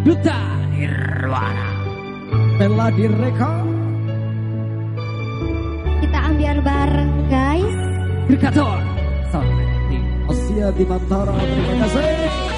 Duta Nirwana. Bella direkam Kita ambil bareng guys. Berkator Sampai di Asia Dimantara Terima kasih.